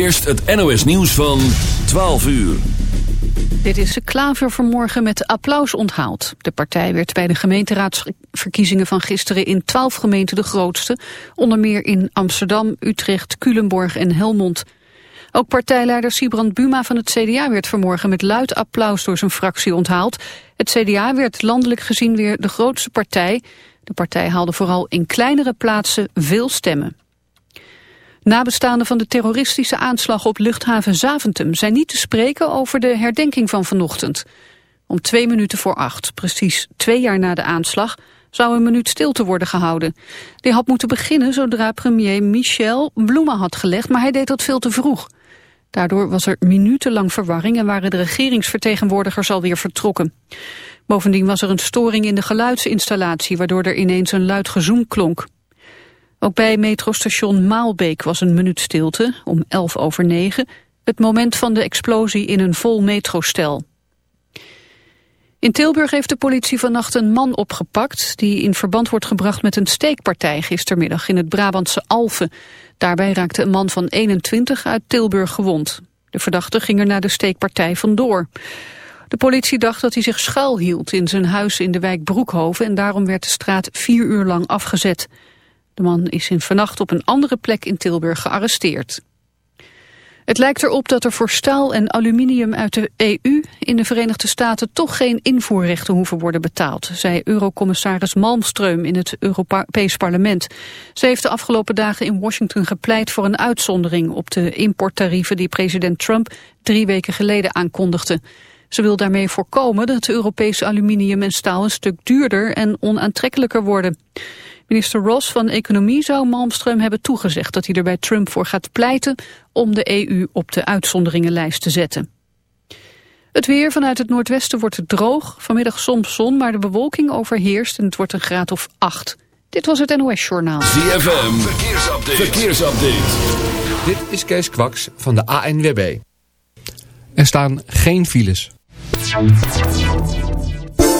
eerst het NOS nieuws van 12 uur. Dit is de Klaver vanmorgen met applaus onthaald. De partij werd bij de gemeenteraadsverkiezingen van gisteren in 12 gemeenten de grootste. Onder meer in Amsterdam, Utrecht, Culemborg en Helmond. Ook partijleider Sibrand Buma van het CDA werd vanmorgen met luid applaus door zijn fractie onthaald. Het CDA werd landelijk gezien weer de grootste partij. De partij haalde vooral in kleinere plaatsen veel stemmen. Nabestaanden van de terroristische aanslag op luchthaven Zaventem zijn niet te spreken over de herdenking van vanochtend. Om twee minuten voor acht, precies twee jaar na de aanslag, zou een minuut stilte worden gehouden. Die had moeten beginnen zodra premier Michel bloemen had gelegd, maar hij deed dat veel te vroeg. Daardoor was er minutenlang verwarring en waren de regeringsvertegenwoordigers alweer vertrokken. Bovendien was er een storing in de geluidsinstallatie, waardoor er ineens een luid gezoem klonk. Ook bij metrostation Maalbeek was een minuut stilte, om 11 over 9, het moment van de explosie in een vol metrostel. In Tilburg heeft de politie vannacht een man opgepakt... die in verband wordt gebracht met een steekpartij gistermiddag in het Brabantse Alphen. Daarbij raakte een man van 21 uit Tilburg gewond. De verdachte ging er na de steekpartij vandoor. De politie dacht dat hij zich schuilhield in zijn huis in de wijk Broekhoven... en daarom werd de straat vier uur lang afgezet. De man is in vannacht op een andere plek in Tilburg gearresteerd. Het lijkt erop dat er voor staal en aluminium uit de EU in de Verenigde Staten toch geen invoerrechten hoeven worden betaald, zei Eurocommissaris Malmström in het Europees Parlement. Ze heeft de afgelopen dagen in Washington gepleit voor een uitzondering op de importtarieven die president Trump drie weken geleden aankondigde. Ze wil daarmee voorkomen dat Europese aluminium en staal een stuk duurder en onaantrekkelijker worden. Minister Ross van Economie zou Malmström hebben toegezegd dat hij er bij Trump voor gaat pleiten om de EU op de uitzonderingenlijst te zetten. Het weer vanuit het noordwesten wordt het droog. Vanmiddag soms zon, maar de bewolking overheerst en het wordt een graad of 8. Dit was het NOS Journaal. ZFM, verkeersupdate. verkeersupdate. Dit is Kees Kwaks van de ANWB. Er staan geen files.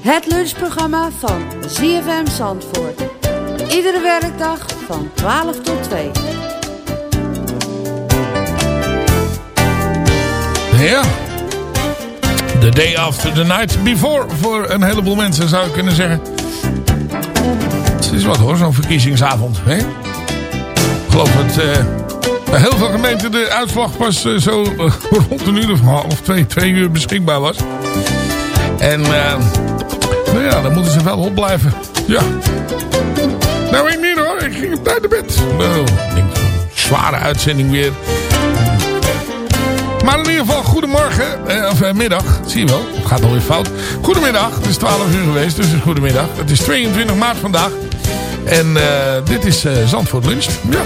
Het lunchprogramma van ZFM Zandvoort. Iedere werkdag van 12 tot 2. Ja. The day after the night before. Voor een heleboel mensen zou ik kunnen zeggen. Het is wat hoor, zo'n verkiezingsavond. Hè? Ik geloof dat eh, bij heel veel gemeenten de uitslag pas eh, zo eh, rond een uur of half, twee, twee uur beschikbaar was. En eh, nou ja, dan moeten ze wel opblijven. Ja. Nou, ik niet hoor. Ik ging op tijd naar bed. Nou, zware uitzending weer. Maar in ieder geval, goedemorgen. Eh, of eh, middag. Zie je wel. Het gaat alweer fout. Goedemiddag. Het is 12 uur geweest, dus het is goedemiddag. Het is 22 maart vandaag. En uh, dit is uh, Zandvoort Lunch. Ja.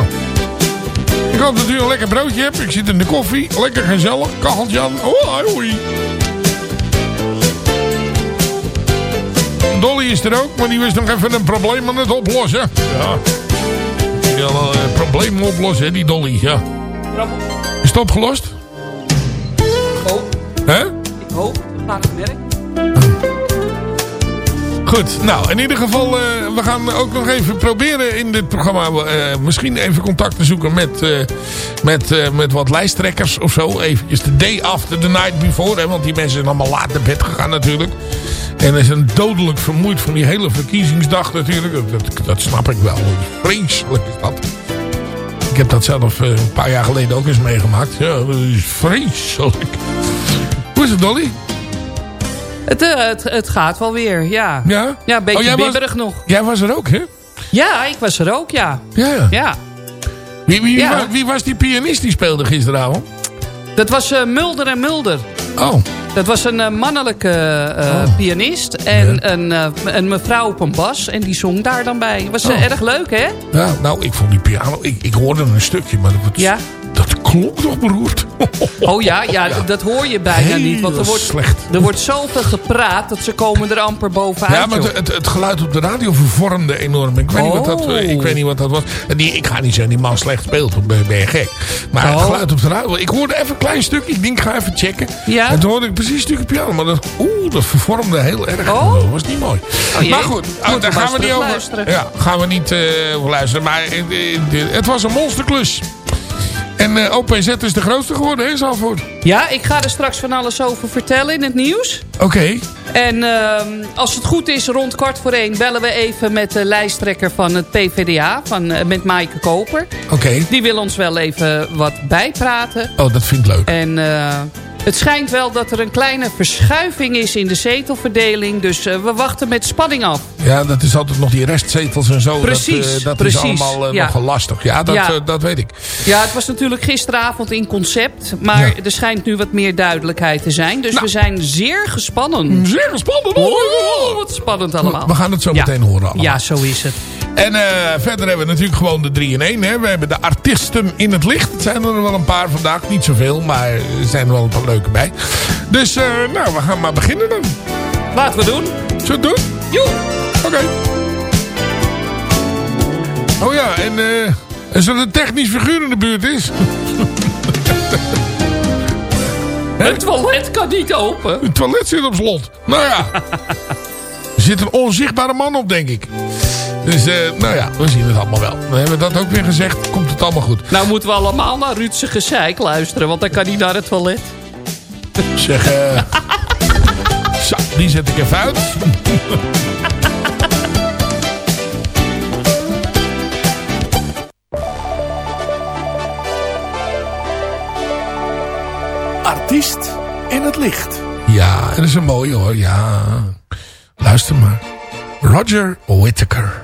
Ik hoop dat u een lekker broodje hebt. Ik zit in de koffie. Lekker gezellig. Kacheltje aan. Oh, hoi. Is er ook, maar die was nog even een probleem aan het oplossen. Ja. Die wil een probleem oplossen, hè, die Dolly. Ja. Is het opgelost? Ik hoop. Hè? Ik hoop. Het gaat werk. Goed, nou in ieder geval, uh, we gaan ook nog even proberen in dit programma uh, misschien even contact te zoeken met, uh, met, met wat lijsttrekkers of zo. Even de day after the night before, hè, want die mensen zijn allemaal laat naar bed gegaan natuurlijk. En ze zijn dodelijk vermoeid van die hele verkiezingsdag natuurlijk. Dat, dat snap ik wel. Vreselijk is dat. Ik heb dat zelf een paar jaar geleden ook eens meegemaakt. Ja, dat is vreselijk. Hoe is het Dolly? Het, uh, het, het, gaat wel weer, ja. Ja? Ja, een beetje oh, bibberig was, nog. Jij was er ook, hè? Ja, ik was er ook, ja. Ja? Ja. Wie, wie, ja. Wie, wie, was die pianist die speelde gisteravond? Dat was uh, Mulder en Mulder. Oh. Dat was een uh, mannelijke oh. pianist. En ja. een, een mevrouw op een bas. En die zong daar dan bij. Was oh. erg leuk, hè? Ja, nou, ik vond die piano... Ik, ik hoorde een stukje, maar dat was... Ja? Dat klonk nog beroerd. Oh ja, ja, ja, dat hoor je bijna Heel niet. Want er wordt, slecht. er wordt zoveel gepraat dat ze komen er amper bovenuit. Ja, maar het, het, het, geluid op de radio vervormde enorm. Ik weet, oh. niet, wat dat, ik weet niet wat dat was. Die, ik ga niet zeggen die man slecht speelt. Dan ben je gek. Maar oh. het geluid op de radio. Ik hoorde even een klein stukje. Ik denk, ik ga even checken. Ja? En toen hoorde ik precies een stukje piano. Maar dat, oeh, dat vervormde heel erg. Oh. Dat was niet mooi. Oh, maar goed, oh, daar gaan we niet over. Luisteren. Ja, gaan we niet uh, over luisteren. Maar uh, het was een monsterklus. En uh, OPZ is de grootste geworden, hè, Zalvoort? Ja, ik ga er straks van alles over vertellen in het nieuws. Oké. Okay. En uh, als het goed is, rond kwart voor één bellen we even met de lijsttrekker van het PvdA, van, uh, met Maaike Koper. Oké. Okay. Die wil ons wel even wat bijpraten. Oh, dat vind ik leuk. En het schijnt wel dat er een kleine verschuiving is in de zetelverdeling. Dus uh, we wachten met spanning af. Ja, dat is altijd nog die restzetels en zo. Precies, dat, uh, dat precies. is allemaal uh, ja. nogal lastig. Ja dat, ja. dat weet ik. Ja, het was natuurlijk gisteravond in concept. Maar ja. er schijnt nu wat meer duidelijkheid te zijn. Dus nou. we zijn zeer gespannen. Zeer gespannen. Oh, wat spannend allemaal. We gaan het zo meteen horen allemaal. Ja, zo is het. En uh, verder hebben we natuurlijk gewoon de 3 in 1. Hè. We hebben de artiesten in het licht. Het zijn er wel een paar vandaag. Niet zoveel, maar er zijn er wel een paar leuke bij. Dus uh, nou, we gaan maar beginnen dan. Laten we doen. Zullen we het doen? Joe. Oké. Okay. Oh ja, en uh, als er een technisch figuur in de buurt is... Het toilet kan niet open. Het toilet zit op slot. Nou ja. er zit een onzichtbare man op, denk ik. Dus, uh, nou ja, we zien het allemaal wel. Dan hebben we dat ook weer gezegd. Komt het allemaal goed. Nou moeten we allemaal naar Ruudse gezeik luisteren. Want dan kan hij naar het toilet. Zeg, uh... Zo, die zet ik even uit. Artiest in het licht. Ja, dat is een mooie hoor. Ja, luister maar. Roger Whittaker.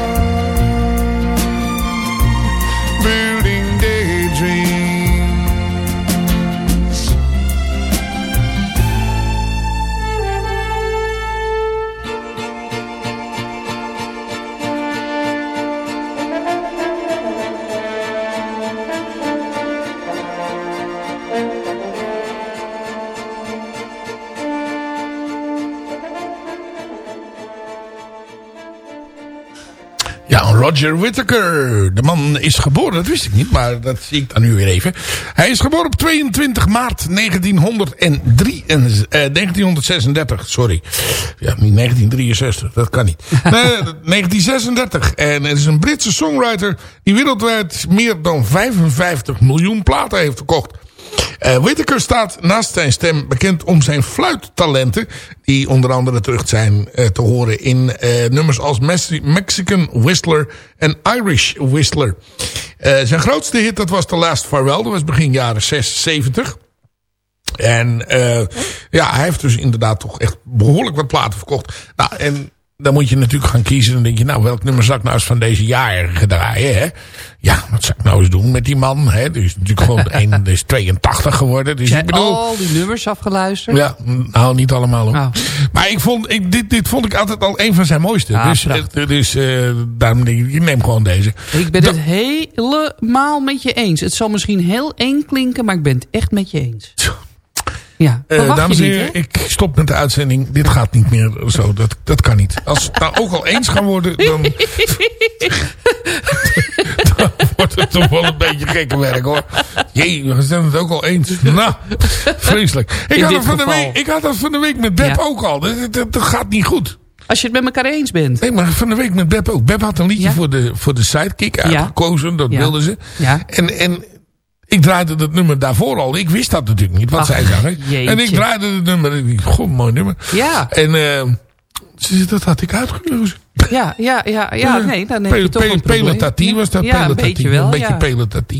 Roger Whittaker. De man is geboren, dat wist ik niet, maar dat zie ik dan nu weer even. Hij is geboren op 22 maart 1903, en, eh, 1936, sorry. Ja, niet 1963, dat kan niet. Nee, 1936. En het is een Britse songwriter die wereldwijd meer dan 55 miljoen platen heeft verkocht. Eh Whittaker staat naast zijn stem bekend om zijn fluittalenten. Die onder andere terug zijn eh, te horen in eh, nummers als Mexican Whistler en Irish Whistler. Zijn grootste hit dat was The Last Farewell. Dat was begin jaren 76. En ja, hij heeft dus inderdaad toch echt behoorlijk wat platen verkocht. Nou, en dan moet je natuurlijk gaan kiezen. Dan denk je, nou, welk nummer zal ik nou eens van deze jaar draaien, hè? Ja, wat zou ik nou eens doen met die man, hè? Die is natuurlijk gewoon, een, die is 82 geworden. Dus ik je bedoel... al die nummers afgeluisterd? Ja, nou niet allemaal hoor. Oh. Maar ik vond, ik, dit, dit vond ik altijd al een van zijn mooiste. Ah, dus prachtig. eh, dus eh, daarom denk ik, ik neem gewoon deze. Ik ben het helemaal met je eens. Het zal misschien heel eng klinken, maar ik ben het echt met je eens. Ja, Eh, dames en heren, ik stop met de uitzending. Dit gaat niet meer zo. Dat, dat kan niet. Als we het nou ook al eens gaan worden, dan, dan wordt het toch wel een beetje gekke werk hoor. Jee, we zijn het ook al eens. Nou, vreselijk. Ik In had, dat van de week, ik had dat van de week met Beb Ja. ook al. Dat, dat, dat gaat niet goed. Als je het met elkaar eens bent. Nee, maar van de week met Beb ook. Beb had een liedje Ja. voor, de, voor de sidekick uitgekozen. Dat Ja. wilde ze. Ja. En, en ik draaide dat nummer daarvoor al. Ik wist dat natuurlijk niet, wat Ach, zij zag. En ik draaide het nummer. En ik dacht, goh, mooi nummer. Ja, En ze zei, dat had ik uitgekozen. ja, ja, ja, ja. Nee, dan heb je toch een was dat. Ja, een beetje wel. Een beetje ja.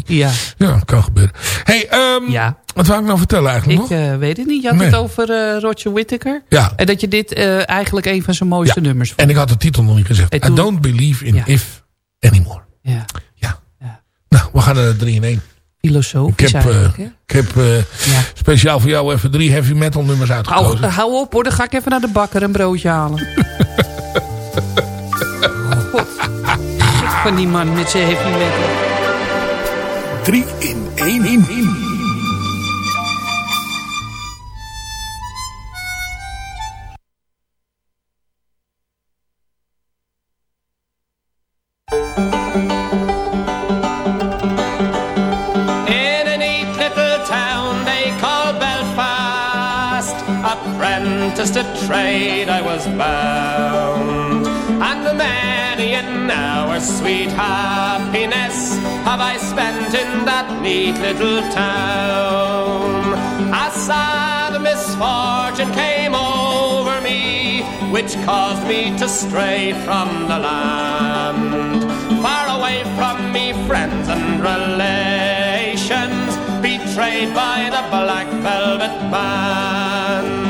Ja, Ja, kan gebeuren. hey, ehm, ja. wat wou ik nou vertellen eigenlijk ik nog? eh, weet het niet. Je had het over eh, Roger Whittaker. Ja. En dat je dit eh, eigenlijk een van zijn mooiste Ja. nummers vond. En ik had de titel nog niet gezegd. I don't believe in Ja. if anymore. Ja, Nou, we gaan er drie in één. Filosofisch Ik heb, eh? Ik heb eh, Ja. speciaal voor jou even drie heavy metal nummers uitgekozen. Hou, hou op hoor, dan ga ik even naar de bakker een broodje halen. God. Van die man met zijn heavy metal. Drie in één in. in. Apprenticed to trade I was bound. And many an hour sweet happiness have I spent in that neat little town. A sad misfortune came over me, which caused me to stray from the land. Far away from me, friends and relations, betrayed by the black velvet band.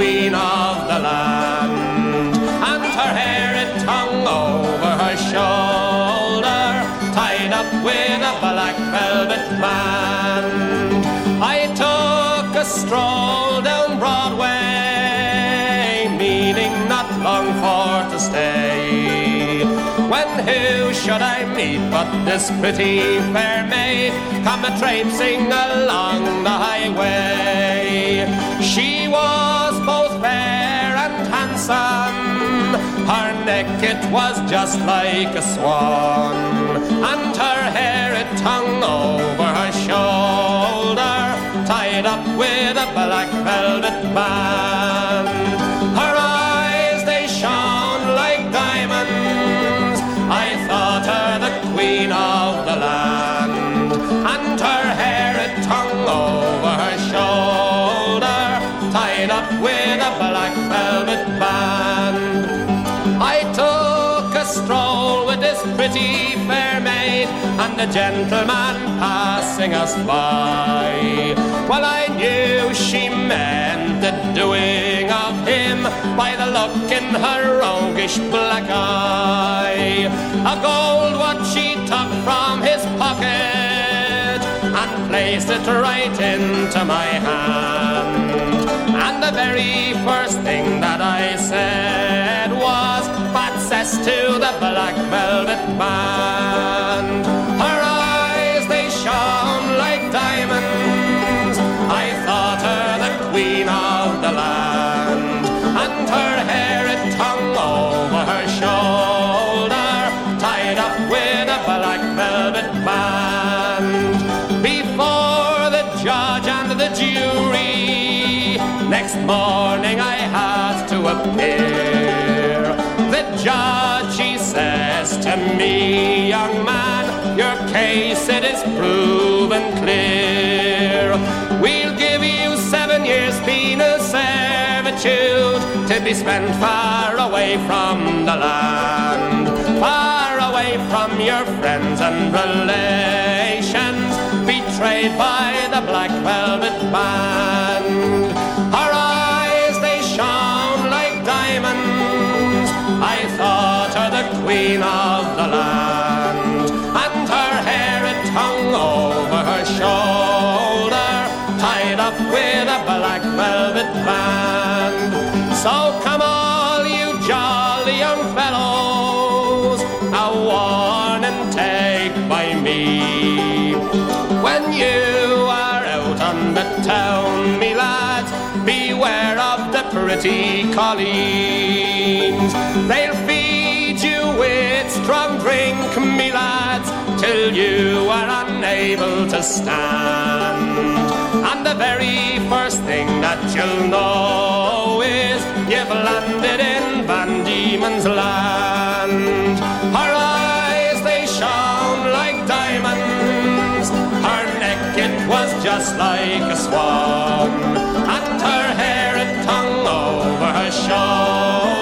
queen of the land, and her hair it hung over her shoulder, tied up with a black velvet band. I took a stroll When who should I meet but this pretty fair maid come a traipsing along the highway? She was both fair and handsome. Her neck it was just like a swan, and her hair it hung over her shoulder, tied up with a black velvet band. Pretty fair maid and the gentleman passing us by. Well, I knew she meant the doing of him by the look in her roguish black eye. A gold watch she took from his pocket and placed it right into my hand. And the very first thing that I said was, Bad cess to the black velvet band. Her eyes, they shone like diamonds. I thought her the queen of the land. And her hair, it hung over her shoulder, tied up with a black velvet band. Before the judge and the jury, next morning I had to appear. Judge, he says to me, young man, your case it is proven clear. We'll give you seven years penal servitude to be spent far away from the land, far away from your friends and relations, betrayed by the black velvet band. Queen of the land, and her hair it hung over her shoulder, tied up with a black velvet band. So come all you jolly young fellows, a warning take by me. When you are out on the town, me lads, beware of the pretty colleens. They'll strong drink, me lads, till you are unable to stand. And the very first thing that you'll know is you've landed in Van Diemen's land. Her eyes, they shone like diamonds. Her neck, it was just like a swan. And her hair, it hung over her shoulder,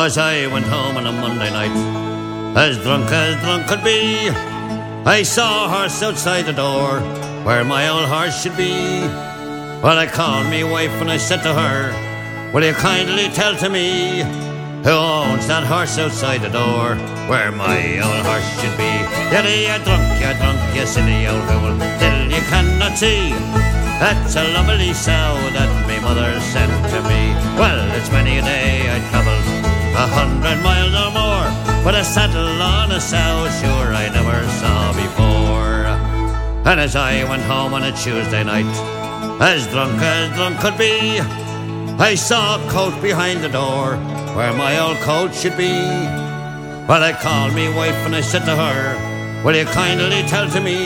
As I went home on a Monday night, as drunk as drunk could be, I saw a horse outside the door where my old horse should be. Well, I called me wife and I said to her, Will you kindly tell to me who owns that horse outside the door where my old horse should be? Yaddy, you drunk, you drunk, you silly old fool, till you cannot see. That's a lovely sow that me mother sent to me. Well, it's many a day I travelled a hundred miles or more, but a saddle on a sow, sure I never saw before. And as I went home on a Tuesday night, as drunk as drunk could be, I saw a coat behind the door where my old coat should be. Well, I called me wife and I said to her, Will you kindly tell to me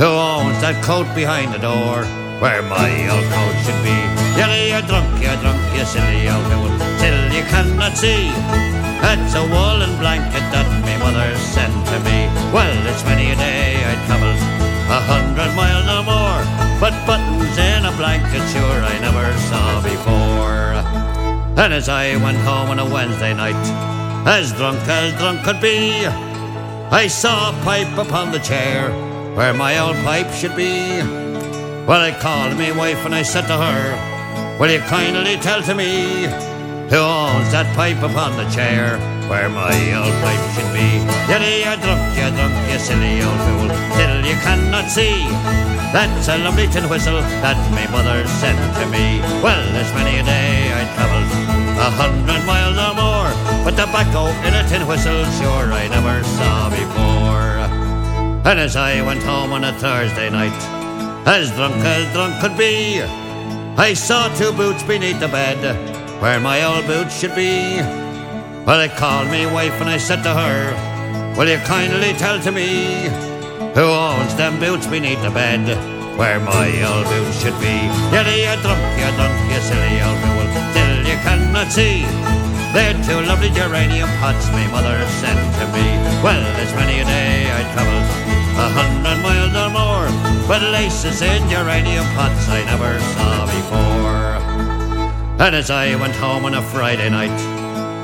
who owns that coat behind the door where my old coat should be? Yelly, you're drunk, you're drunk, you silly old fool, till you cannot see. That's a woolen blanket that my mother sent to me. Well, it's many a day I travelled a hundred miles or more, but buttons in a blanket, sure I never saw before. And as I went home on a Wednesday night, as drunk as drunk could be, I saw a pipe upon the chair where my old pipe should be. Well, I called me wife and I said to her, Will you kindly tell to me who owns that pipe upon the chair where my old pipe should be? Yet you drunk, you drunk, you silly old fool, till you cannot see. That's a lovely tin whistle that my mother sent to me. Well, there's many a day I travelled a hundred miles or more, but tobacco in a tin whistle, sure I never saw before. And as I went home on a Thursday night, as drunk as drunk could be, I saw two boots beneath the bed, where my old boots should be. Well, I called me wife and I said to her, Will you kindly tell to me who owns them boots beneath the bed, where my old boots should be? Yeah, you drunk, you drunk, you silly old fool, till you cannot see. They're two lovely geranium pots my mother sent to me. Well, it's many a day I travelled a hundred miles or more, but laces in geranium pots I never saw before. And as I went home on a Friday night,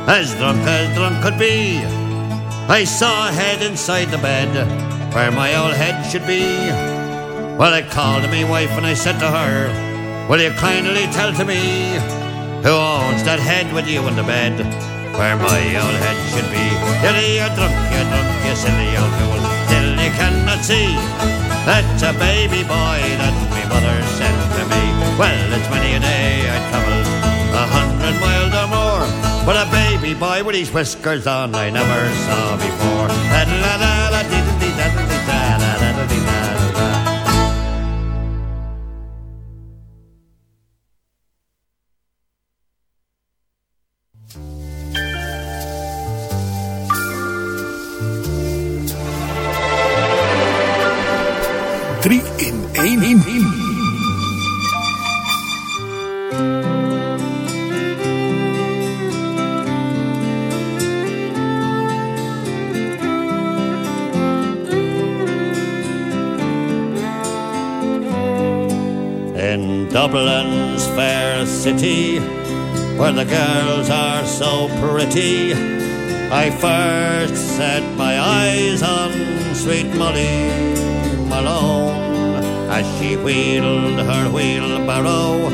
as drunk as drunk could be, I saw a head inside the bed where my old head should be. Well, I called me wife and I said to her, Will you kindly tell to me who owns that head with you in the bed where my old head should be? You're, you're drunk, you're drunk, you silly old fool, till you cannot see. That's a baby boy that my mother sent to me. Well, it's many a day I travelled a hundred miles or more. But a baby boy with his whiskers on I never saw before. Drie Dublin's fair city, where the girls are so pretty, I first set my eyes on sweet Molly Malone as she wheeled her wheelbarrow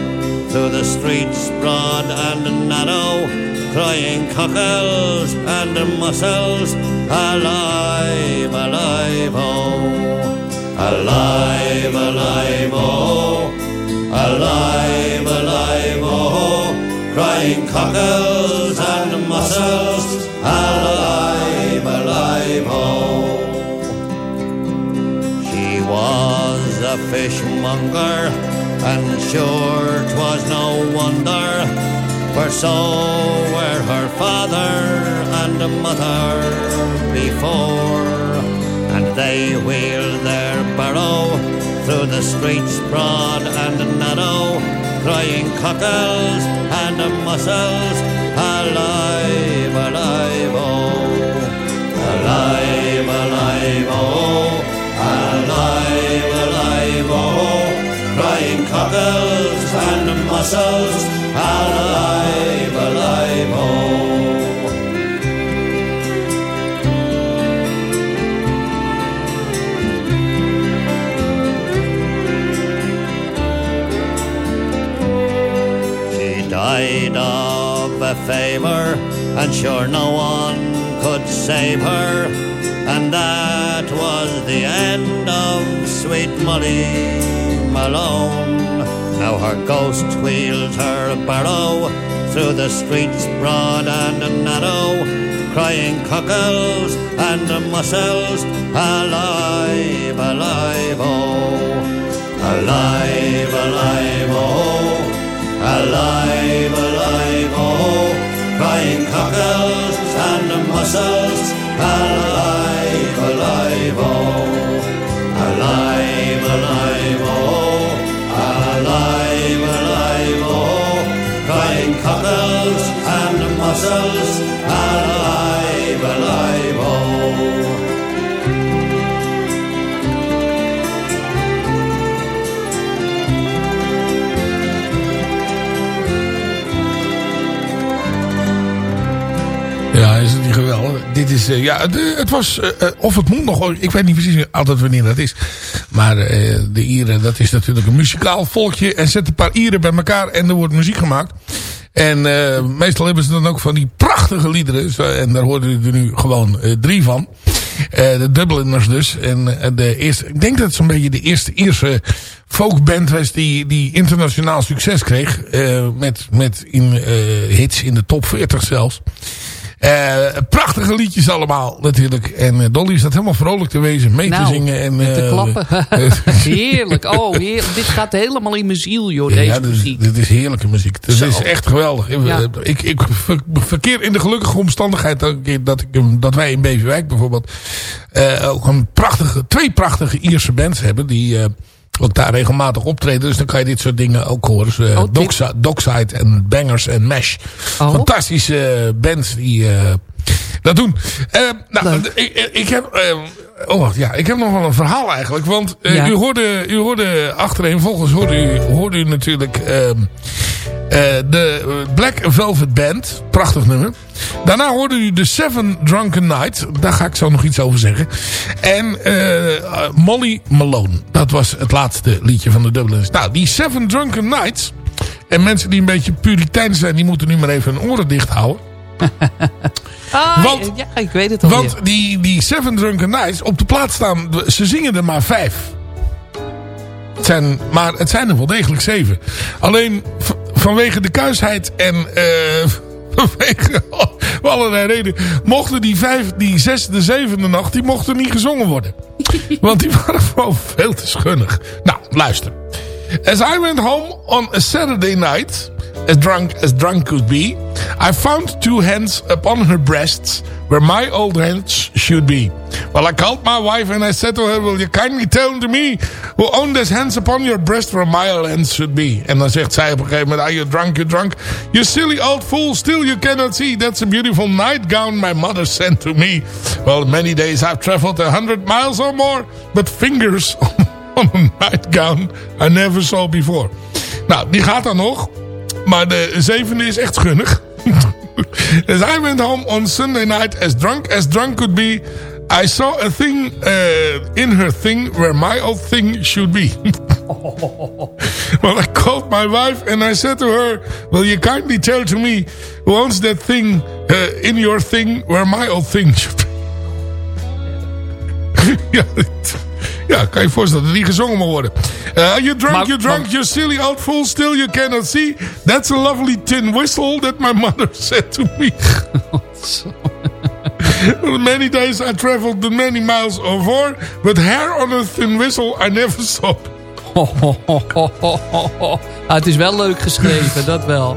through the streets broad and narrow, crying cockles and mussels, alive, alive, oh, alive, alive, oh, alive, alive, oh, crying cockles and mussels, alive, alive, oh. She was a fishmonger, and sure 'twas no wonder, for so were her father and mother before, and they wheeled their barrow through the streets broad and narrow, crying cockles and mussels, alive, alive, oh, alive, alive, oh, alive, alive, oh, crying cockles and mussels, alive, alive, oh. Fever, and sure no one could save her. And that was the end of sweet Molly Malone. Now her ghost wheels her barrow through the streets broad and narrow, crying cockles and mussels, alive, alive, oh, alive, alive, oh, alive, crying cockles and mussels, alive, alive, oh, alive, alive, oh, alive, alive, oh, crying cockles and mussels, alive, alive, oh. Is het niet geweldig. Dit is, uh, ja, het was, uh, of het moet nog, ik weet niet precies altijd wanneer dat is. Maar de Ieren, dat is natuurlijk een muzikaal volkje. En zet een paar Ieren bij elkaar en er wordt muziek gemaakt. En meestal hebben ze dan ook van die prachtige liederen. En daar hoorden u er nu gewoon drie van. de Dubliners dus. En de eerste, ik denk dat het zo'n beetje de eerste Ierse folkband was die, die internationaal succes kreeg. met met in, hits in de top 40 zelfs. Uh, prachtige liedjes allemaal natuurlijk. En uh, Dolly staat helemaal vrolijk te wezen, mee nou, te zingen. En, uh, te klappen. heerlijk. Oh, heerlijk. Dit gaat helemaal in mijn ziel, joh, deze ja, dit, muziek. Dit is heerlijke muziek. Dit is echt geweldig. Ja. Ik, ik verkeer in de gelukkige omstandigheid dat, ik, dat wij in Beverwijk bijvoorbeeld ook een prachtige, twee prachtige Ierse bands hebben. Die ook daar regelmatig optreden. Dus dan kan je dit soort dingen ook horen. Dus, uh, oh, Dockside en Bangers en Mash. Oh. Fantastische bands die uh, dat doen. Nou, ik, ik, heb... oh, ja, ik heb nog wel een verhaal eigenlijk. Want ja. u, hoorde, u hoorde achterin, volgens hoorde u, hoorde u natuurlijk... Ehm, de Black Velvet Band. Prachtig nummer. Daarna hoorde u de Seven Drunken Nights. Daar ga ik zo nog iets over zeggen. En uh, Molly Malone. Dat was het laatste liedje van de Dubliners. Nou, die Seven Drunken Nights. En mensen die een beetje puritein zijn... die moeten nu maar even hun oren dicht houden. ah, want, ja, ik weet het al. Want die, die Seven Drunken Nights... op de plaats staan... ze zingen er maar vijf. Het zijn, maar het zijn er wel degelijk zeven. Alleen vanwege de kuisheid en... Uh, vanwege allerlei redenen, mochten die, vijf, die zesde, zevende nacht, die mochten niet gezongen worden. Want die waren gewoon veel te schunnig. Nou, luister. As I went home on a Saturday night, as drunk as drunk could be, I found two hands upon her breasts where my old hands should be. Well, I called my wife and I said to her, will you kindly tell to me who owned these hands upon your breast where my old hands should be? En dan zegt zij op een gegeven moment, are you drunk, you drunk? You silly old fool, still you cannot see. That's a beautiful nightgown my mother sent to me. Well, many days I've traveled a hundred miles or more, but fingers on a nightgown I never saw before. Nou, die gaat dan nog. Maar de zevende is echt gunnig. as I went home on Sunday night, as drunk as drunk could be, I saw a thing uh, in her thing where my old thing should be. well, I called my wife and I said to her, will you kindly tell to me who owns that thing uh, in your thing where my old thing should be? ja, Ja, kan je voorstellen dat die gezongen moet worden. Uh, you drunk, maar, you drunk, maar, you silly old fool, still you cannot see. That's a lovely tin whistle that my mother said to me. many days I traveled the many miles or more, but hair on a thin whistle I never saw. ah, het is wel leuk geschreven, dat wel.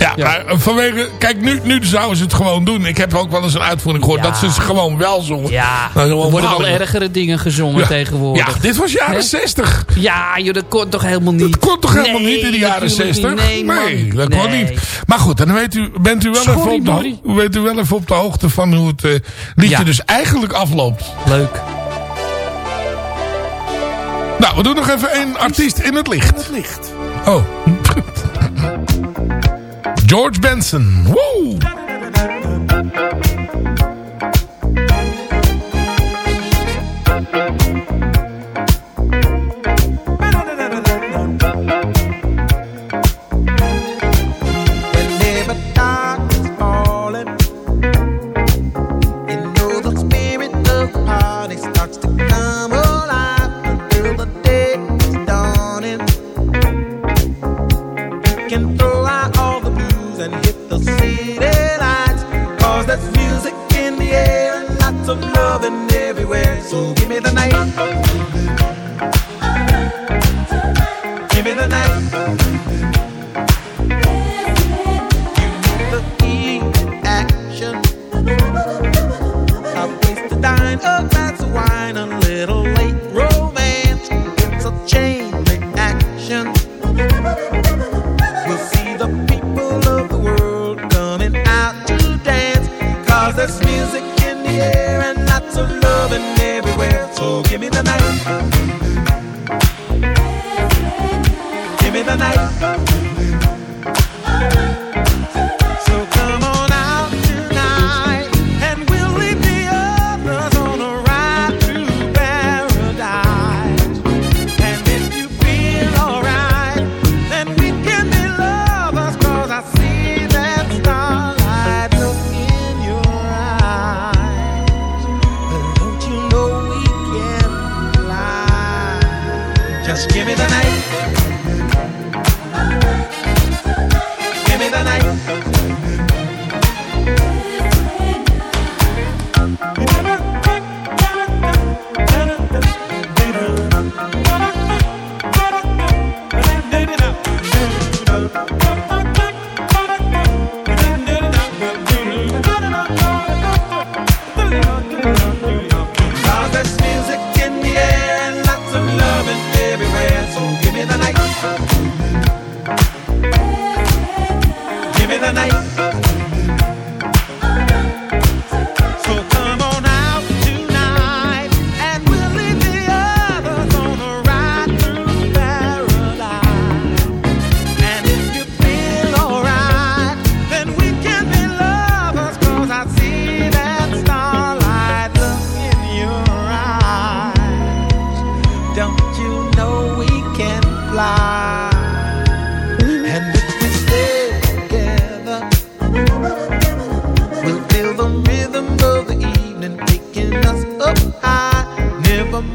Ja, maar vanwege... Kijk, nu, nu zouden ze het gewoon doen. Ik heb ook wel eens een uitvoering gehoord dat ze het gewoon wel zongen. Ja, nou, er worden wel ergere dingen gezongen tegenwoordig. Ja, dit was jaren 60. Ja, joh, dat kon toch helemaal niet. Dat kon toch helemaal niet in de jaren 60? Nee, nee dat kon niet. Maar goed, dan weet u, bent u wel, even op, de, weet u wel even op de hoogte van hoe het uh, liedje dus eigenlijk afloopt. Leuk. Nou, we doen nog even één artiest in het licht. In het licht. Oh. George Benson. Woo!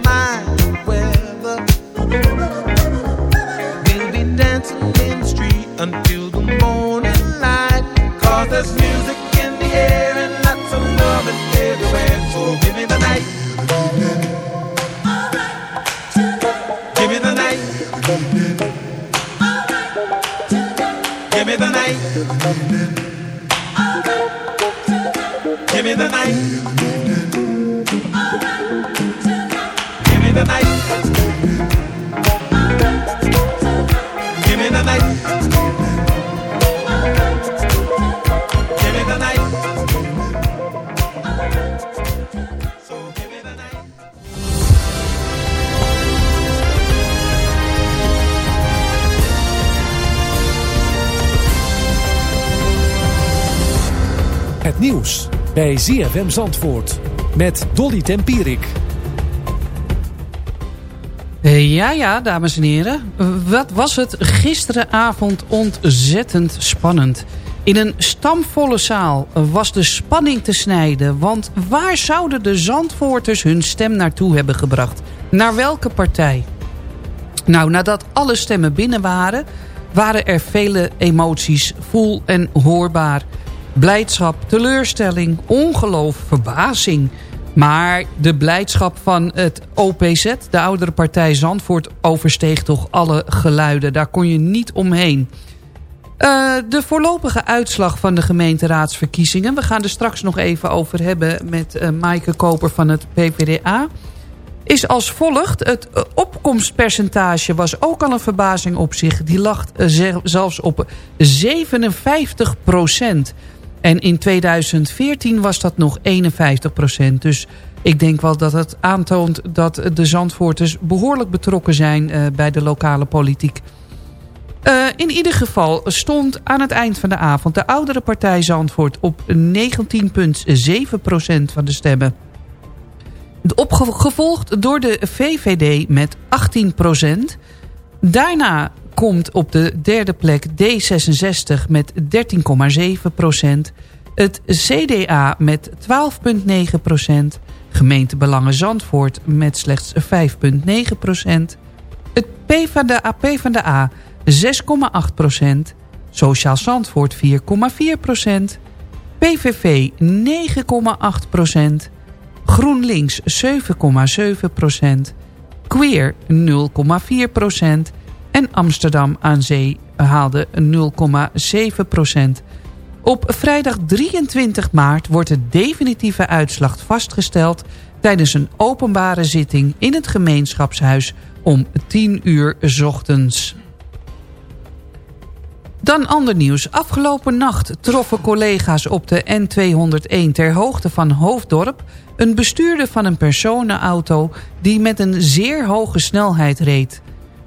Bij ZFM Zandvoort met Dolly Tempierik. Eh, ja, ja, dames en heren. Wat was het gisteravond ontzettend spannend. In een stamvolle zaal was de spanning te snijden. Want waar zouden de Zandvoorters hun stem naartoe hebben gebracht? Naar welke partij? Nou, nadat alle stemmen binnen waren... waren er vele emoties voel en hoorbaar... Blijdschap, teleurstelling, ongeloof, verbazing. Maar de blijdschap van het OPZ, de oudere partij Zandvoort... oversteeg toch alle geluiden. Daar kon je niet omheen. Uh, de voorlopige uitslag van de gemeenteraadsverkiezingen... we gaan er straks nog even over hebben met uh, Maaike Koper van het PvdA... is als volgt. Het opkomstpercentage was ook al een verbazing op zich. Die lag zelfs op 57 procent. En in 2014 was dat nog 51 procent. Dus ik denk wel dat het aantoont dat de Zandvoorters behoorlijk betrokken zijn uh, bij de lokale politiek. Uh, in ieder geval stond aan het eind van de avond de oudere partij Zandvoort op 19,7 procent van de stemmen. Opgevolgd door de VVD met 18 procent. Daarna komt op de derde plek D66 met 13,7 procent. Het CDA met 12,9 procent. Gemeente Belangen Zandvoort met slechts 5,9 procent. Het PvdA, PvdA 6,8 procent. Sociaal Zandvoort 4,4 procent. PVV 9,8 procent. GroenLinks 7,7 procent. Queer 0,4 procent. En Amsterdam aan Zee haalde 0,7 procent. Op vrijdag 23 maart wordt de definitieve uitslag vastgesteld... tijdens een openbare zitting in het gemeenschapshuis om 10 uur ochtends. Dan ander nieuws. Afgelopen nacht troffen collega's op de N201 ter hoogte van Hoofddorp... een bestuurder van een personenauto die met een zeer hoge snelheid reed.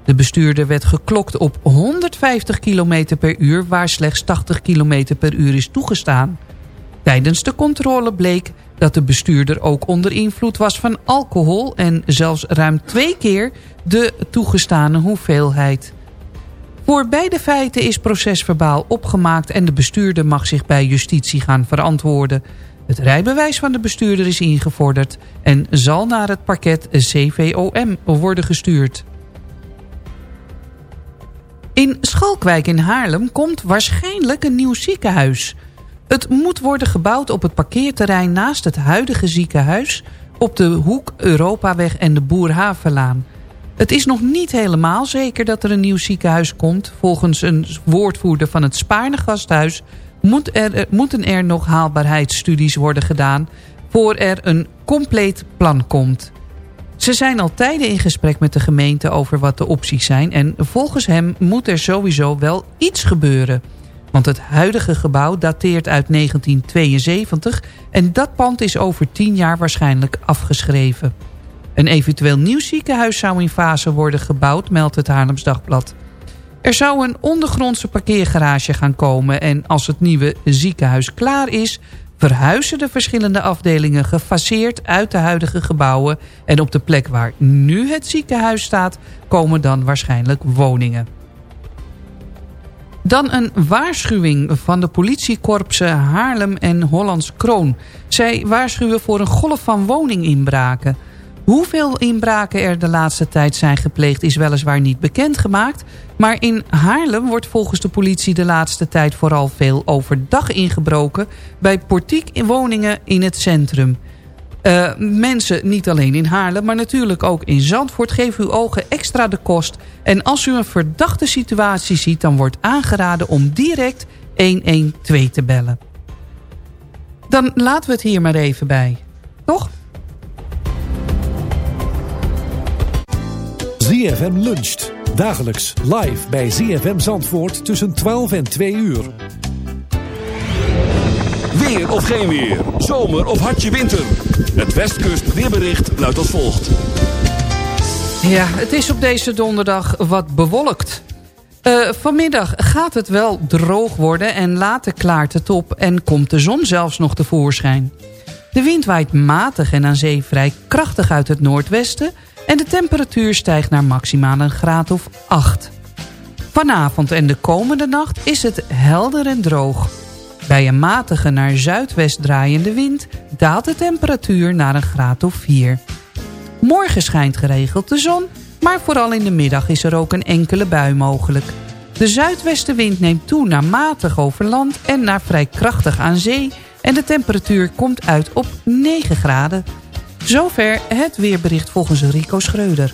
De bestuurder werd geklokt op 150 km per uur... waar slechts 80 km per uur is toegestaan. Tijdens de controle bleek dat de bestuurder ook onder invloed was van alcohol... en zelfs ruim twee keer de toegestane hoeveelheid. Voor beide feiten is procesverbaal opgemaakt... en de bestuurder mag zich bij justitie gaan verantwoorden. Het rijbewijs van de bestuurder is ingevorderd... en zal naar het parket CVOM worden gestuurd. In Schalkwijk in Haarlem komt waarschijnlijk een nieuw ziekenhuis. Het moet worden gebouwd op het parkeerterrein naast het huidige ziekenhuis... op de hoek Europaweg en de Boerhavenlaan. Het is nog niet helemaal zeker dat er een nieuw ziekenhuis komt. Volgens een woordvoerder van het Spaarne Gasthuis moet er, moeten er nog haalbaarheidsstudies worden gedaan... voor er een compleet plan komt. Ze zijn al tijden in gesprek met de gemeente over wat de opties zijn... en volgens hem moet er sowieso wel iets gebeuren... Want het huidige gebouw dateert uit 1972 en dat pand is over 10 jaar waarschijnlijk afgeschreven. Een eventueel nieuw ziekenhuis zou in fase worden gebouwd, meldt het Haarlems Dagblad. Er zou een ondergrondse parkeergarage gaan komen en als het nieuwe ziekenhuis klaar is... verhuizen de verschillende afdelingen gefaseerd uit de huidige gebouwen... en op de plek waar nu het ziekenhuis staat komen dan waarschijnlijk woningen. Dan een waarschuwing van de politiekorpsen Haarlem en Hollands Kroon. Zij waarschuwen voor een golf van woninginbraken. Hoeveel inbraken er de laatste tijd zijn gepleegd is weliswaar niet bekendgemaakt. Maar in Haarlem wordt volgens de politie de laatste tijd vooral veel overdag ingebroken... bij portiek woningen in het centrum. Uh, mensen niet alleen in Haarlem, maar natuurlijk ook in Zandvoort... geven uw ogen extra de kost. En als u een verdachte situatie ziet... dan wordt aangeraden om direct 112 te bellen. Dan laten we het hier maar even bij. Toch? ZFM luncht. Dagelijks live bij ZFM Zandvoort tussen 12 en 2 uur. Weer of geen weer. Zomer of hartje winter. Het Westkust weerbericht luidt als volgt. Ja, het is op deze donderdag wat bewolkt. Uh, vanmiddag gaat het wel droog worden en later klaart het op... en komt de zon zelfs nog tevoorschijn. De wind waait matig en aan zee vrij krachtig uit het noordwesten... en de temperatuur stijgt naar maximaal een graad of 8. Vanavond en de komende nacht is het helder en droog. Bij een matige naar zuidwest draaiende wind daalt de temperatuur naar een graad of 4. Morgen schijnt geregeld de zon, maar vooral in de middag is er ook een enkele bui mogelijk. De zuidwestenwind neemt toe naar matig over land en naar vrij krachtig aan zee... en de temperatuur komt uit op 9 graden. Zover het weerbericht volgens Rico Schreuder.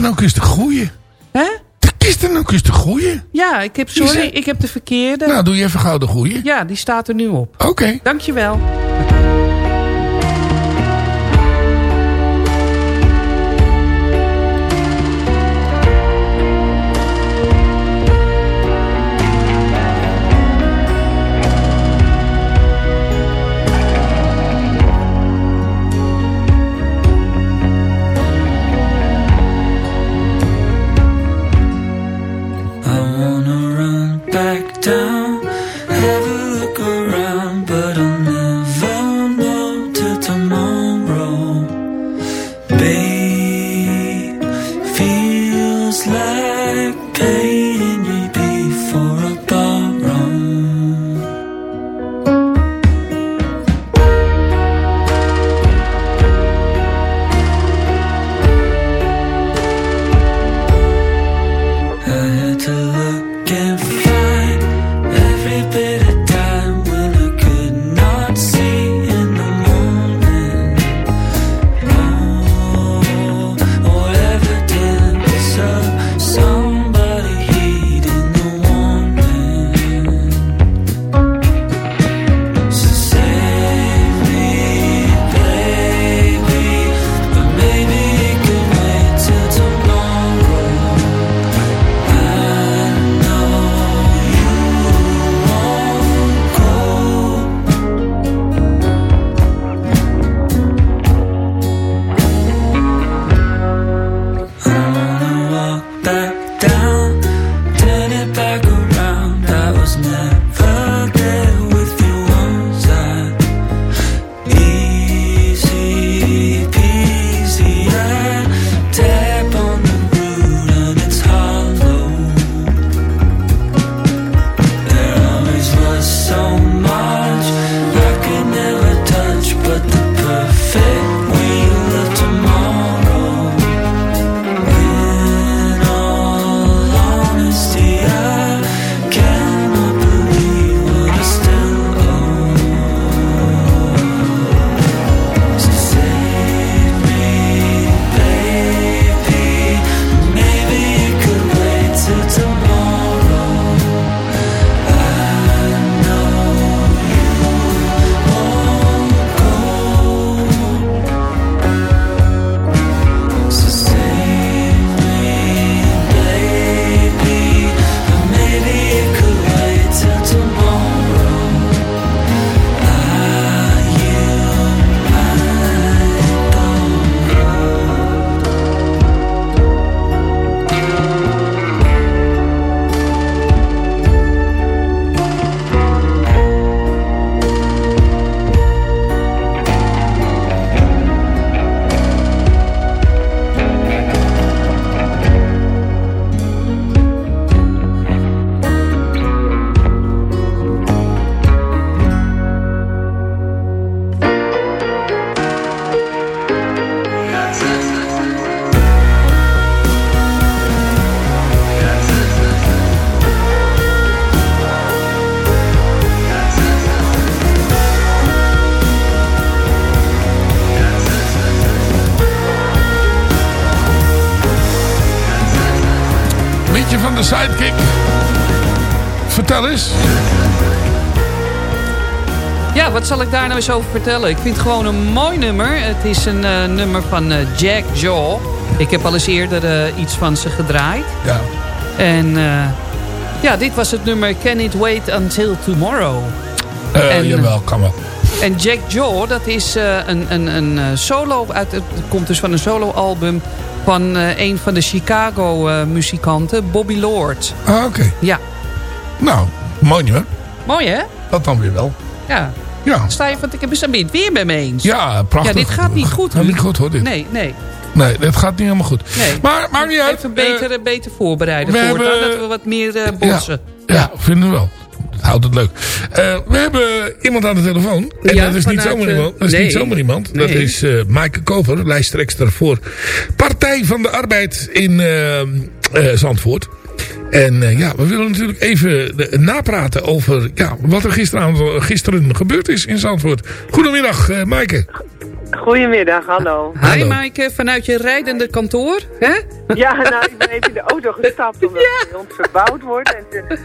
Dan ook eens de goeie? Hè? Kies dan ook eens de goeie? Ja, ik heb, sorry, ik heb de verkeerde. Nou, doe je even gauw de goeie. Ja, die staat er nu op. Oké. Okay. Dankjewel. Zal ik daar nou eens over vertellen? Ik vind het gewoon een mooi nummer. Het is een uh, nummer van uh, Jack Jaw. Ik heb al eens eerder uh, iets van ze gedraaid. Ja. En ja, dit was het nummer Can It Wait Until Tomorrow. en, jawel, kan wel. En Jack Jaw, dat is een, een, een solo... Uit, het komt dus van een solo-album van een van de Chicago-muzikanten, Bobby Lord. Ah, oké. Ja. Nou, mooi hoor. Mooi hè? Dat dan weer wel. Ja. Ja. Sta je, want ik heb het weer bij me eens. Ja, prachtig. Ja, dit gaat niet goed. Gaat niet goed hoor, dit. Nee, nee. Nee, dat gaat niet helemaal goed. Nee. Maar maakt niet uit. Even beter, uh, beter voorbereiden voor hebben, dat we wat meer uh, botsen. Ja, ja, vinden we wel. Houdt het leuk. Uh, we hebben iemand aan de telefoon. En ja, dat is niet zomaar iemand. Dat is nee. niet zomaar iemand. Nee. Dat is Maaike Koper, lijsttrekster voor Partij van de Arbeid in Zandvoort. En uh, ja, we willen natuurlijk even de, napraten over ja, wat er gisteren, gisteren gebeurd is in Zandvoort. Goedemiddag, uh, Maaike. Goedemiddag, hallo. Hi. Maaike, vanuit je rijdende kantoor, hè? Ja, nou, ik ben even in de auto gestapt omdat ja. ons verbouwd wordt. En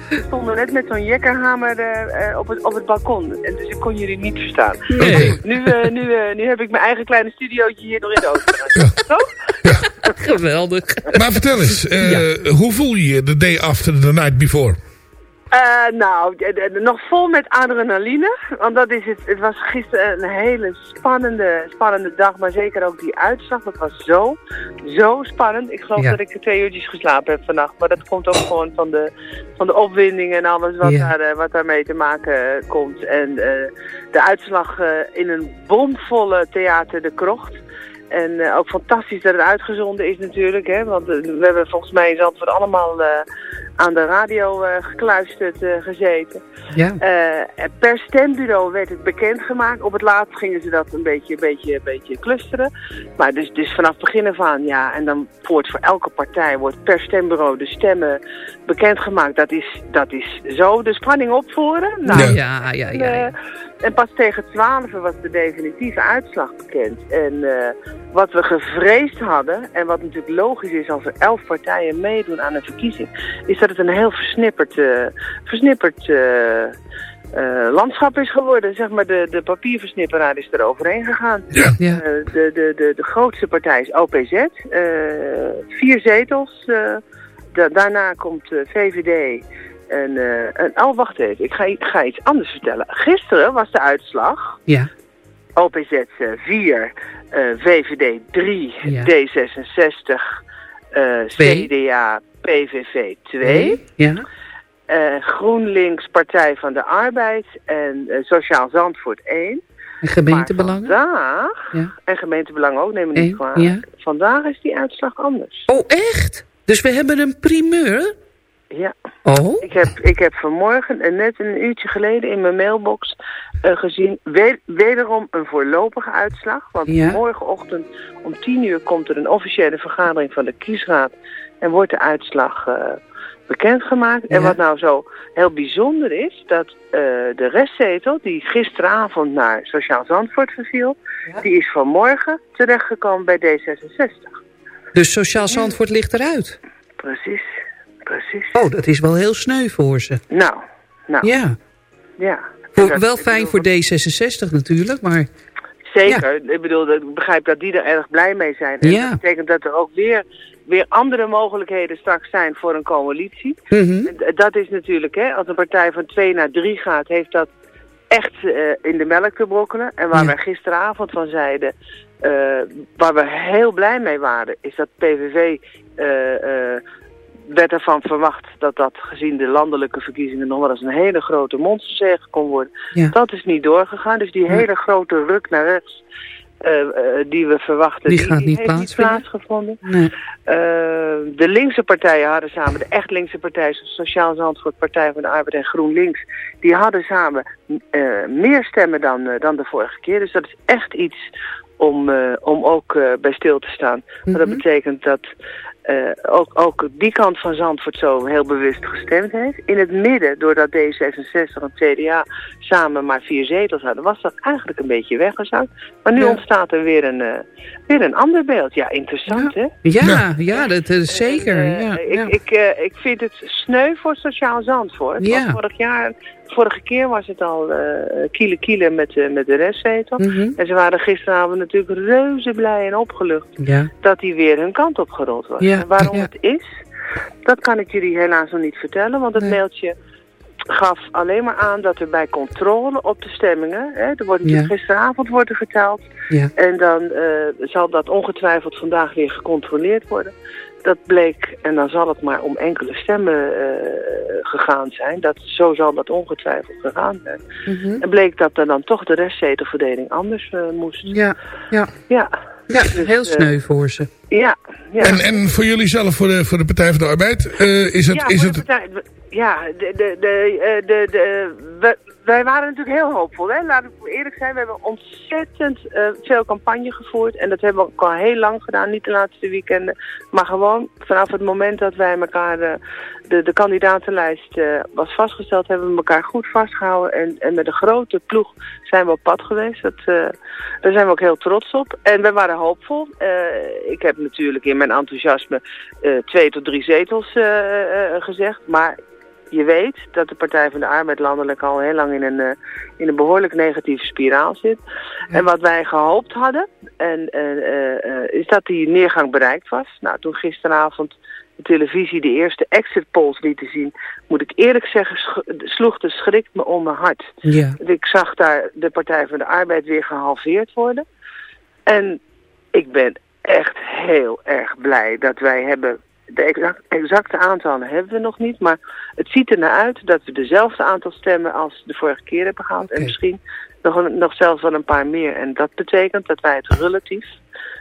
ze stonden net met zo'n jekkerhamer uh, op, het, op het balkon. En dus ik kon jullie niet verstaan. Nee. Nu, uh, nu, uh, nu heb ik mijn eigen kleine studiootje hier nog in de auto. Ja. Zo? Ja. Geweldig. Maar vertel eens, hoe voel je je de day after the night before? Uh, nou, nog vol met adrenaline. Want dat is het, het was gisteren een hele spannende, spannende dag. Maar zeker ook die uitslag. Dat was zo, zo spannend. Ik geloof Ja. dat ik twee uurtjes geslapen heb vannacht. Maar dat komt ook gewoon van de, van de opwinding en alles wat, Ja. daar, eh, wat daarmee te maken eh, komt. En eh, de uitslag eh, in een bomvolle theater De Krocht. En eh, ook fantastisch dat het uitgezonden is natuurlijk. Hè? Want eh, we hebben volgens mij in Zandvoort allemaal eh, aan de radio eh, gekluisterd eh, gezeten. Ja. Eh, per stembureau werd het bekendgemaakt. Op het laatst gingen ze dat een beetje, een beetje, een beetje clusteren. Maar dus, dus vanaf begin af aan, ja. En dan wordt voor elke partij wordt per stembureau de stemmen bekendgemaakt. Dat is, dat is zo de spanning opvoeren. Nou, Ja, ja, ja. ja, ja. en pas tegen 12 was de definitieve uitslag bekend. En eh, wat we gevreesd hadden, en wat natuurlijk logisch is als er elf partijen meedoen aan een verkiezing, is dat het een heel versnipperd, eh, versnipperd eh, eh, landschap is geworden. Zeg maar, de, de papierversnipperaar is er overheen gegaan. Ja. Ja. Eh, de, de, de, de grootste partij is OPZ. eh, vier zetels. eh, da- daarna komt VVD. En, eh, en, oh, wacht even. Ik ga, ik ga iets anders vertellen. Gisteren was de uitslag. ja. OPZ 4, eh, VVD 3, Ja. D66, eh, Twee. CDA, PVV 2. Ja. eh, GroenLinks Partij van de Arbeid en eh, Sociaal Zandvoort 1. En gemeentebelangen? Vandaag, Ja. en gemeentebelangen ook, neem me niet kwalijk. ja. Vandaag is die uitslag anders. Oh, echt? Dus we hebben een primeur? Ja. Oh? Ik heb, ik heb vanmorgen, en net een uurtje geleden, in mijn mailbox eh, gezien... We, wederom een voorlopige uitslag. Want Ja. morgenochtend om 10 uur komt er een officiële vergadering van de kiesraad... en wordt de uitslag eh, bekendgemaakt. En wat nou zo heel bijzonder is, dat eh, de restzetel... die gisteravond naar Sociaal Zandvoort verviel... die is vanmorgen terechtgekomen bij D66. Dus Sociaal Zandvoort ligt eruit? Precies, precies. Oh, dat is wel heel sneu voor ze. Nou, nou, Ja. ja. Voor, wel fijn voor D66 natuurlijk, maar... Zeker. Ik bedoel, ik begrijp dat die er erg blij mee zijn. En Ja. dat betekent dat er ook weer, weer andere mogelijkheden straks zijn voor een coalitie. Mhm. Dat is natuurlijk, hè, als een partij van twee naar drie gaat, heeft dat echt eh, in de melk te brokkelen. En waar Ja. wij gisteravond van zeiden, eh, waar we heel blij mee waren, is dat PVV... werd ervan verwacht dat dat gezien de landelijke verkiezingen nog wel eens een hele grote monsterzege kon worden. Ja. Dat is niet doorgegaan. Dus die Ja. hele grote ruk naar rechts eh, eh, die we verwachten, Die gaat niet heeft plaatsvinden. plaatsgevonden. Nee. Eh, de linkse partijen hadden samen, de echt linkse partijen, zoals Sociaal Zandvoort, Partij van de Arbeid en GroenLinks, die hadden samen meer stemmen dan, dan de vorige keer. Dus dat is echt iets om, om ook bij stil te staan. Maar dat Mhm. betekent dat eh, ook, ook die kant van Zandvoort zo heel bewust gestemd heeft. In het midden, doordat D66 en CDA samen maar vier zetels hadden, was dat eigenlijk een beetje weggezakt. Maar nu Ja. ontstaat er weer een, eh, weer een ander beeld. Ja, interessant hè? Ja, ja, dat is zeker. Eh, ja, ik. Ik, eh, ik vind het sneu voor Sociaal Zandvoort. Ja. Vorig jaar, vorige keer was het al eh kiele kiele met, met de restzetel. Mhm. En ze waren gisteravond natuurlijk reuze blij en opgelucht ja. dat die weer hun kant op gerold was. Ja, Waarom ja. het is, dat kan ik jullie helaas nog niet vertellen. Want het Nee. mailtje gaf alleen maar aan dat er bij controle op de stemmingen... Hè, er wordt natuurlijk Ja. gisteravond wordt er geteld... Ja. en dan eh, zal dat ongetwijfeld vandaag weer gecontroleerd worden. Dat bleek, en dan zal het maar om enkele stemmen eh, gegaan zijn. Dat, zo zal dat ongetwijfeld gegaan zijn. Mhm. En bleek dat er dan toch de restzetelverdeling anders eh, moest. Ja, ja. Ja. Ja, Dus, heel eh, sneu voor ze. Ja, ja. En, en voor jullie zelf, voor de, voor de Partij van de Arbeid, eh, is het... ja, is voor het de partij, ja, de, de, de, eh, de, de, we- wij waren natuurlijk heel hoopvol. Hè? Laten we eerlijk zijn, we hebben ontzettend eh, veel campagne gevoerd. En dat hebben we ook al heel lang gedaan, niet de laatste weekenden. Maar gewoon vanaf het moment dat wij elkaar, eh, de, de kandidatenlijst eh, was vastgesteld, hebben we elkaar goed vastgehouden. En, en met een grote ploeg zijn we op pad geweest. Dat, daar zijn we ook heel trots op. En we waren hoopvol. Ik heb natuurlijk in mijn enthousiasme twee tot drie zetels gezegd. Maar je weet dat de Partij van de Arbeid landelijk al heel lang in een, eh, in een behoorlijk negatieve spiraal zit. En wat wij gehoopt hadden, en, eh, eh, is dat die neergang bereikt was. Nou, toen gisteravond de televisie de eerste exit polls lieten zien, moet ik eerlijk zeggen, sloeg de schrik me om mijn hart. Ja. Ik zag daar de Partij van de Arbeid weer gehalveerd worden. En ik ben echt heel erg blij dat wij hebben... De exact, exacte aantallen hebben we nog niet, maar het ziet er naar uit dat we dezelfde aantal stemmen als de vorige keer hebben gehad. En misschien nog, een- nog zelfs wel een paar meer. En dat betekent dat wij het relatief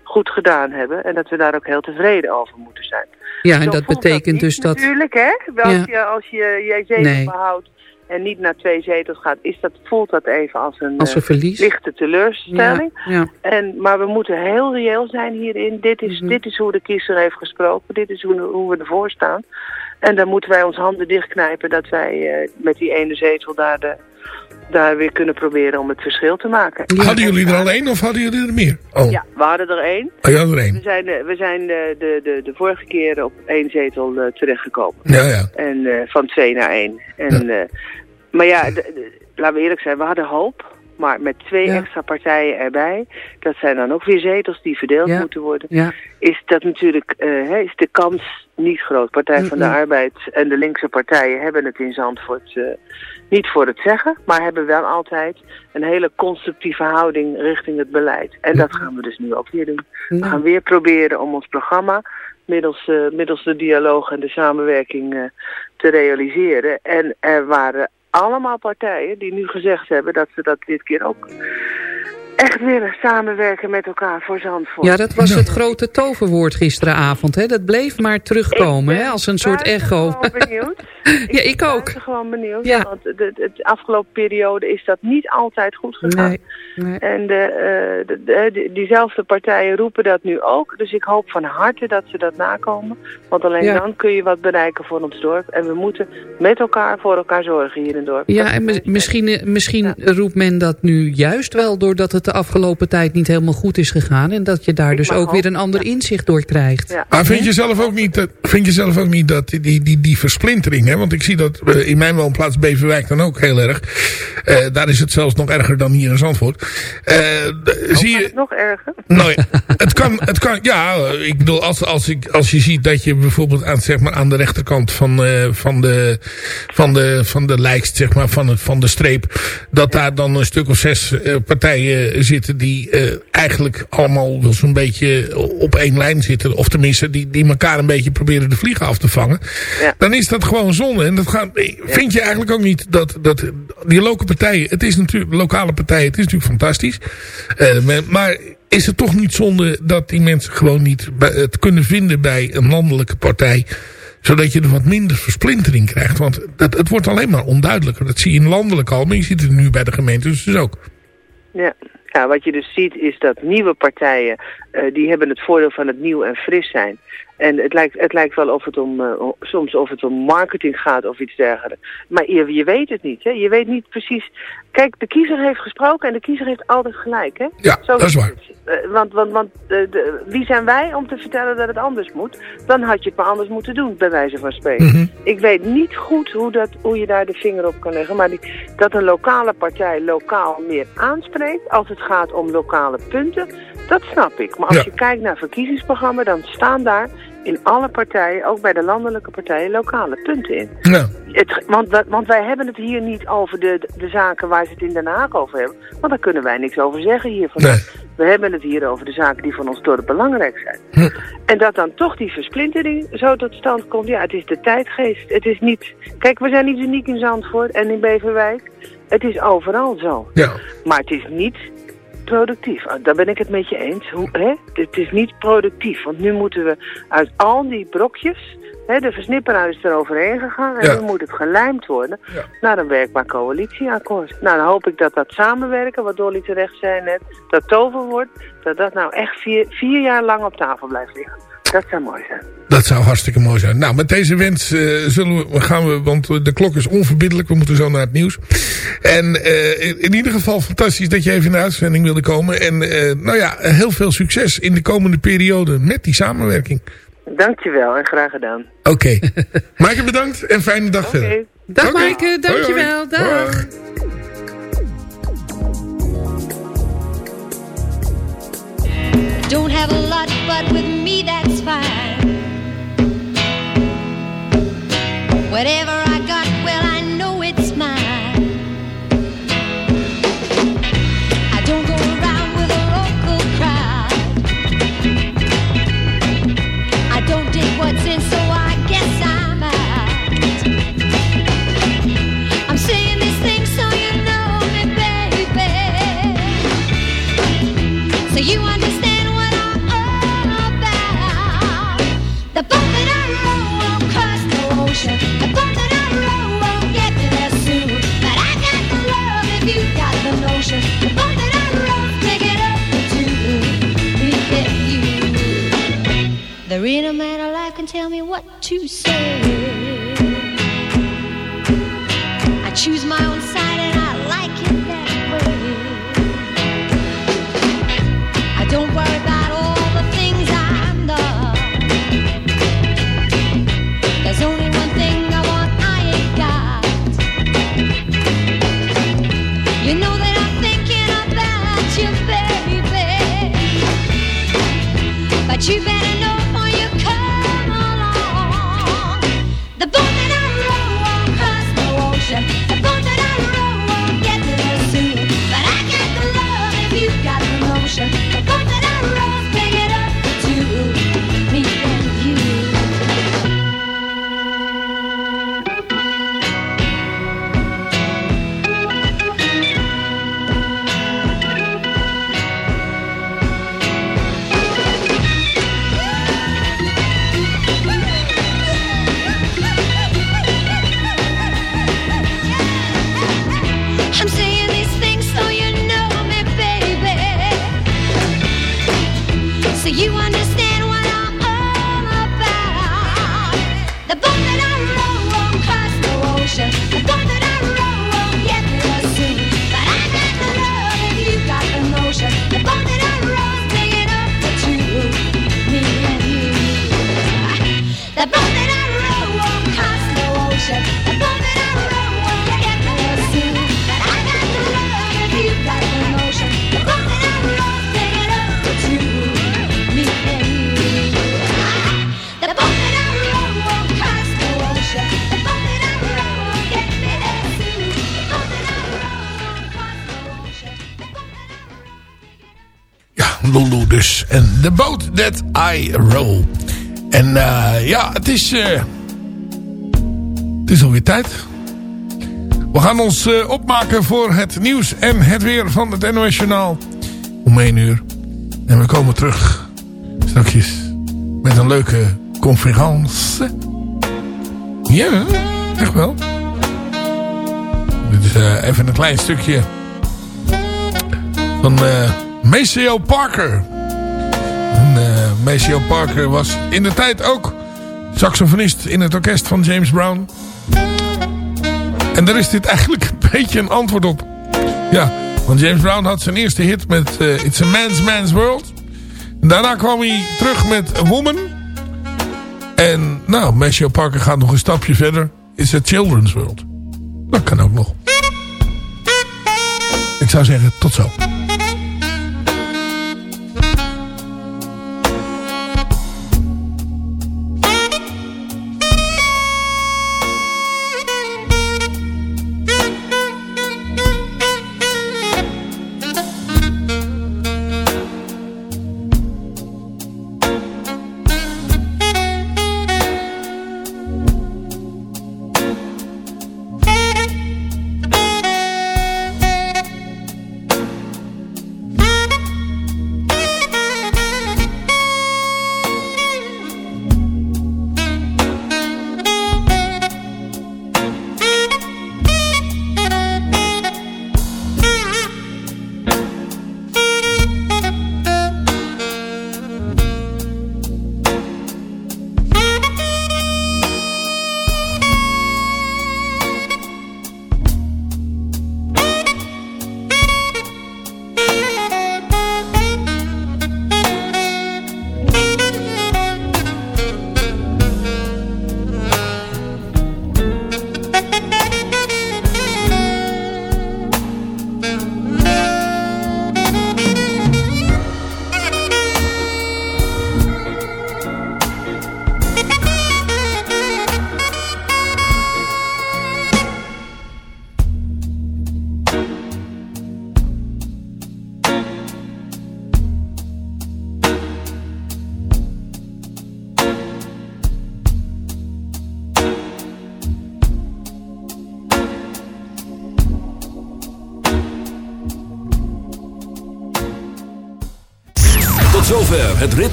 goed gedaan hebben en dat we daar ook heel tevreden over moeten zijn. Ja, en Zo dat betekent dus dat... Natuurlijk, hè? Als, Ja. je, als je je zetel Nee. behoudt en niet naar twee zetels gaat, is dat, voelt dat even als een, Als een eh, verlies. lichte teleurstelling. Ja, ja. En, maar we moeten heel reëel zijn hierin. Dit is, Mhm. dit is hoe de kiezer heeft gesproken. Dit is hoe, hoe we ervoor staan. En dan moeten wij ons handen dichtknijpen dat wij eh, met die ene zetel daar, de, daar weer kunnen proberen om het verschil te maken. Hadden jullie er al één of hadden jullie er meer? Oh, Ja, we hadden er één. oh er één. We zijn, eh, we zijn eh, de, de, de vorige keer op één zetel eh, terechtgekomen. Ja, ja. En van twee naar één. En, maar ja, laten we eerlijk zijn, we hadden hoop. Maar met twee Ja. extra partijen erbij, dat zijn dan ook weer zetels die verdeeld Ja. moeten worden. Ja. Is dat natuurlijk, eh, is de kans niet groot. Partij van de Mm-mm. Arbeid en de linkse partijen hebben het in Zandvoort eh, niet voor het zeggen. Maar hebben wel altijd een hele constructieve houding richting het beleid. En dat gaan we dus nu ook weer doen. We gaan weer proberen om ons programma middels, eh, middels de dialoog en de samenwerking te realiseren. En er waren allemaal partijen die nu gezegd hebben dat ze dat dit keer ook echt willen samenwerken met elkaar voor Zandvoort. Ja, dat was het grote toverwoord gisteravond. Hè? Dat bleef maar terugkomen, hè? als een soort echo. Ik ben benieuwd. ja, ik ook. ben gewoon benieuwd. Ja. Want de, de, de afgelopen periode is dat niet altijd goed gegaan. Nee, nee. En de, eh, de, de- de- diezelfde partijen roepen dat nu ook. Dus ik hoop van harte dat ze dat nakomen. Want alleen Ja. dan kun je wat bereiken voor ons dorp. En we moeten met elkaar voor elkaar zorgen hier in het dorp. Ja, en mis- misschien, eh, misschien roept men dat nu juist wel... doordat het de afgelopen tijd niet helemaal goed is gegaan... en dat je daar dus ook weer een ander inzicht door krijgt. Ja. Maar vind je zelf ook niet dat, vind je zelf ook niet dat die, die, die, die versplintering, hè? want ik zie dat eh, in mijn woonplaats Beverwijk dan ook heel erg. Eh, daar is het zelfs nog erger dan hier in Zandvoort. Eh, d- zie je, Nog erger. nou, ja, het kan, het kan, ja, ik bedoel, als, als, ik, als je ziet dat je bijvoorbeeld aan, zeg maar, aan de rechterkant van, eh, van, de, van, de, van de lijst, zeg maar, van, het, van de streep, dat daar dan een stuk of zes partijen zitten die eh, eigenlijk allemaal wel zo'n beetje op één lijn zitten, of tenminste, die, die elkaar een beetje proberen de vliegen af te vangen, Ja. dan is dat gewoon zonde. En dat gaat, vind je eigenlijk ook niet dat, dat die lokale partijen, het is natuurlijk, lokale partijen, het is natuurlijk fantastisch, eh, maar is het toch niet zonde dat die mensen gewoon niet het kunnen vinden bij een landelijke partij. Zodat je er wat minder versplintering krijgt. Want het, het wordt alleen maar onduidelijker. Dat zie je in landelijk al, maar je ziet het nu bij de gemeentes dus ook. Ja, Ja, wat je dus ziet is dat nieuwe partijen, uh, die hebben het voordeel van het nieuw en fris zijn. En het lijkt, het lijkt wel of het om, uh, soms of het om marketing gaat of iets dergelijks. Maar je, je weet het niet. Hè? Je weet niet precies. Kijk, de kiezer heeft gesproken en de kiezer heeft altijd gelijk. Hè? Ja, Zo dat is waar. Uh, want want, want de, wie zijn wij om te vertellen dat het anders moet? Dan had je het maar anders moeten doen, bij wijze van spreken. Mm -hmm. Ik weet niet goed hoe, dat, hoe je daar de vinger op kan leggen. Maar die, dat een lokale partij lokaal meer aanspreekt als het gaat om lokale punten, dat snap ik. Maar als ja. je kijkt naar verkiezingsprogramma, dan staan daar in alle partijen, ook bij de landelijke partijen, lokale punten in. Ja. Het, want, want wij hebben het hier niet over de, de zaken waar ze het in Den Haag over hebben. Want daar kunnen wij niks over zeggen hier vandaag. Nee. We hebben het hier over de zaken die van ons dorp belangrijk zijn. Hm. En dat dan toch die versplintering zo tot stand komt. Ja, het is de tijdgeest. Het is niet... Kijk, we zijn niet uniek in Zandvoort en in Beverwijk. Het is overal zo. Ja. Maar het is niet productief. Daar ben ik het met je eens. Hoe, hè? Het is niet productief, want nu moeten we uit al die brokjes... Hè, de versnipperaar is er overheen gegaan en Ja. nu moet het gelijmd worden naar een werkbaar coalitieakkoord. Nou, dan hoop ik dat dat samenwerken, wat Dolly terecht zei net, dat toverwoord, dat dat nou echt vier, vier jaar lang op tafel blijft liggen. Dat zou mooi zijn. Dat zou hartstikke mooi zijn. Nou, met deze wens eh, zullen we, gaan we, want de klok is onverbiddelijk. We moeten zo naar het nieuws. En eh, in, in ieder geval fantastisch dat je even in de uitzending wilde komen. En eh, nou ja, heel veel succes in de komende periode met die samenwerking. Dankjewel en graag gedaan. Oké. Maaike bedankt en fijne dag verder. Dag Oké. Maaike, Hoi, dankjewel. hoi. Dag. Hoi. Don't have a lot, but with me that's fine. Whatever Row. En eh, ja, het is... eh, het is alweer tijd. We gaan ons eh, opmaken voor het nieuws en het weer van het NOS Journaal. Om 1 uur. En we komen terug straks met een leuke conferentie. Ja, echt wel. Dit is even een klein stukje Van uh, Maceo Parker. En, uh, Maceo Parker was in de tijd ook saxofonist in het orkest van James Brown. En daar is dit eigenlijk een beetje een antwoord op. Ja, want James Brown had zijn eerste hit met uh, It's a Man's Man's World. Daarna kwam hij terug met A Woman. En nou, Maceo Parker gaat nog een stapje verder. It's a Children's World. Dat kan ook nog. Ik zou zeggen, tot zo.